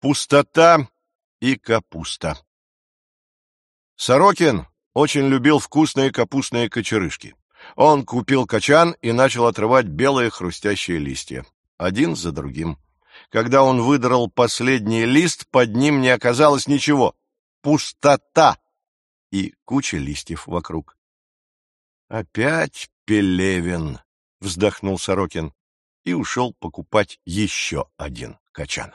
Пустота и капуста. Сорокин очень любил вкусные капустные кочерышки. Он купил качан и начал отрывать белые хрустящие листья, один за другим. Когда он выдрал последний лист, под ним не оказалось ничего. Пустота и куча листьев вокруг. «Опять Пелевин!» — вздохнул Сорокин и ушел покупать еще один качан.